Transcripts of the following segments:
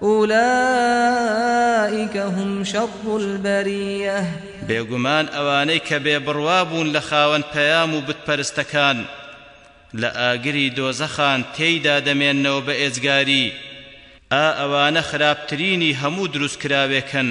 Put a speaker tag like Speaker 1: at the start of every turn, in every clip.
Speaker 1: ئولائیک هم شر البریە.
Speaker 2: بێگومان ئەوانەی کە بێ بڕوا بوون لە خاوەن پەیام و بت پەرستەکان لە ئاگری دۆزەخان تێیدا دەمێننەوە بە ئێجگاری، ئا ئەوانە خراپترینی هەموو دروست کراوێکن.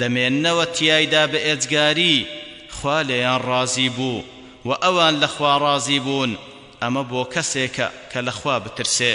Speaker 2: دەمێننەوە تیایدا بە ئێجگاری، خوا لێیان ڕازی بوو، وە ئەوان لە خوا ڕازی بوون، ئەمە بۆ کەسێکە کە لە خوا بترسێ.